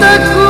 tak ku